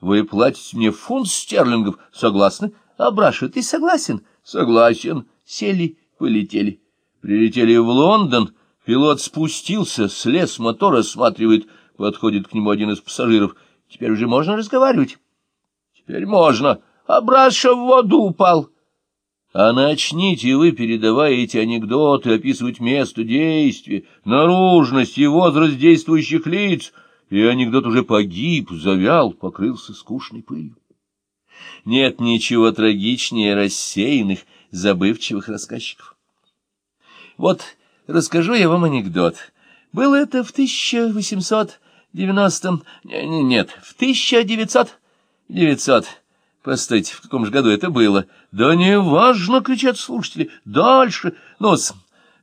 Вы платите мне фунт стерлингов. Согласны? Абраша, ты согласен? Согласен. Сели, полетели. Прилетели в Лондон. Пилот спустился, слез с мотора, осматривает. Подходит к нему один из пассажиров. Теперь уже можно разговаривать? Теперь можно. Абраша в воду упал. А начните вы, передавая эти анекдоты, описывать место действия, наружность и возраст действующих лиц, и анекдот уже погиб, завял, покрылся скучной пылью. Нет ничего трагичнее рассеянных, забывчивых рассказчиков. Вот расскажу я вам анекдот. Было это в 1890... Нет, в 1900... 900... Постойте, в каком же году это было? Да не важно, кричат слушатели. Дальше. ну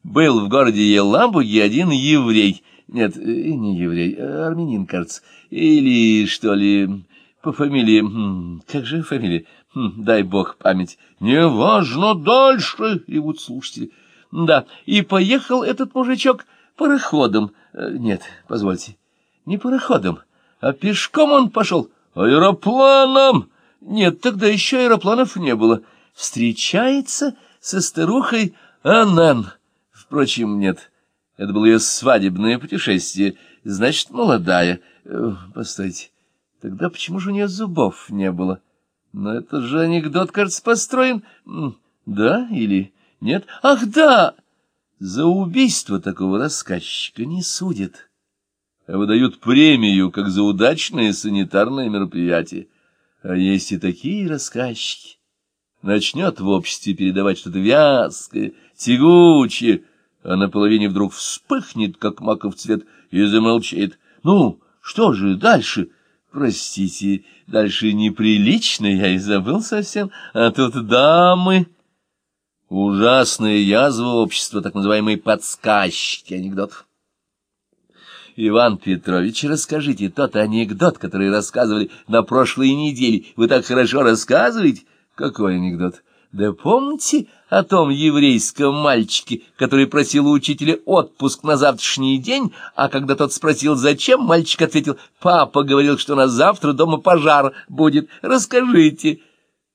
был в городе Еламбуге один еврей. Нет, э, не еврей, а армянин, кажется. Или, что ли, по фамилии... Как же фамилия? Дай бог память. Не важно, дальше, ревут слушатели. Да, и поехал этот мужичок пароходом. Э, нет, позвольте, не пароходом, а пешком он пошел. Аэропланом! Нет, тогда еще аэропланов не было. Встречается со старухой Анан. Впрочем, нет, это было ее свадебное путешествие. Значит, молодая. Э, постойте, тогда почему же у нее зубов не было? Но это же анекдот, кажется, построен... Да или нет? Ах, да! За убийство такого рассказчика не судят, а выдают премию, как за удачное санитарное мероприятие. А есть и такие рассказчики. Начнет в обществе передавать что-то вязкое, тягучее, а на половине вдруг вспыхнет, как маков цвет, и замолчит. Ну, что же дальше? Простите, дальше неприлично, я и забыл совсем, а тут дамы... Ужасная язва общества, так называемые подсказчики анекдотов. Иван Петрович, расскажите тот анекдот, который рассказывали на прошлой неделе. Вы так хорошо рассказываете. Какой анекдот? Да помните о том еврейском мальчике, который просил у учителя отпуск на завтрашний день, а когда тот спросил, зачем, мальчик ответил, папа говорил, что на завтра дома пожар будет. Расскажите.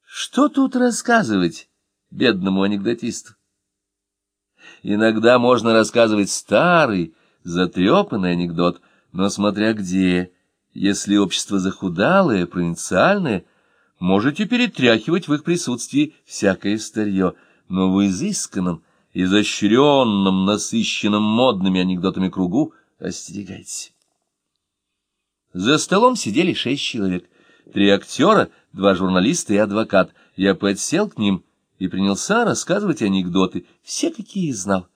Что тут рассказывать бедному анекдотисту? Иногда можно рассказывать старый, затрепанный анекдот, но смотря где. Если общество захудалое, провинциальное, можете перетряхивать в их присутствии всякое старье, но в изысканном, изощренном, насыщенном модными анекдотами кругу остерегайтесь. За столом сидели шесть человек. Три актера, два журналиста и адвокат. Я подсел к ним и принялся рассказывать анекдоты, все какие знал.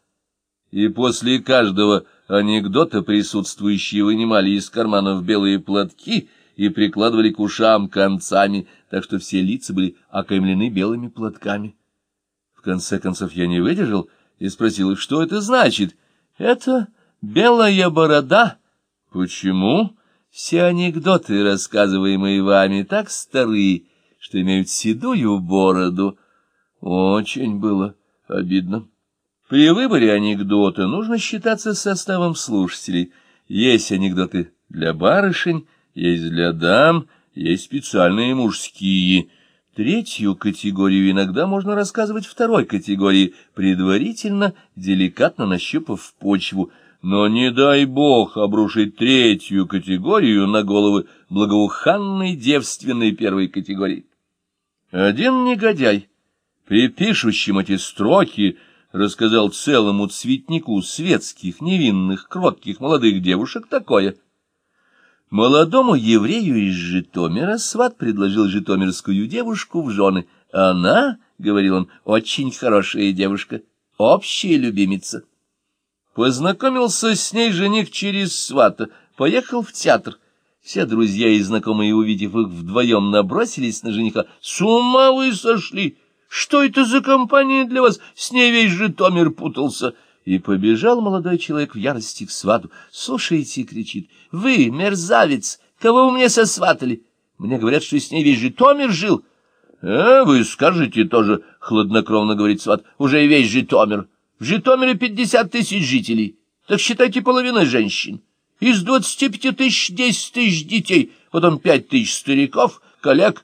И после каждого анекдота присутствующие вынимали из карманов белые платки и прикладывали к ушам концами, так что все лица были окаймлены белыми платками. В конце концов я не выдержал и спросил их, что это значит. «Это белая борода». «Почему?» «Все анекдоты, рассказываемые вами, так стары, что имеют седую бороду». Очень было обидно. При выборе анекдота нужно считаться составом слушателей. Есть анекдоты для барышень, есть для дам, есть специальные мужские. Третью категорию иногда можно рассказывать второй категории, предварительно, деликатно нащупав почву. Но не дай бог обрушить третью категорию на головы благоуханной девственной первой категории. Один негодяй, при пишущем эти строки, рассказал целому цветнику светских, невинных, кротких молодых девушек такое. Молодому еврею из Житомира сват предложил житомирскую девушку в жены. Она, — говорил он, — очень хорошая девушка, общая любимица. Познакомился с ней жених через свата, поехал в театр. Все друзья и знакомые, увидев их вдвоем, набросились на жениха. «С ума вы сошли!» Что это за компания для вас? С ней весь Житомир путался. И побежал молодой человек в ярости к свату. «Слушайте», — кричит, — «вы, мерзавец, кого вы мне сосватали? Мне говорят, что с ней весь Житомир жил». «А вы скажете тоже», — хладнокровно говорит сват, — «уже весь Житомир. В Житомире пятьдесят тысяч жителей, так считайте половиной женщин. Из двадцати пяти тысяч десять тысяч детей, потом пять тысяч стариков, коллег,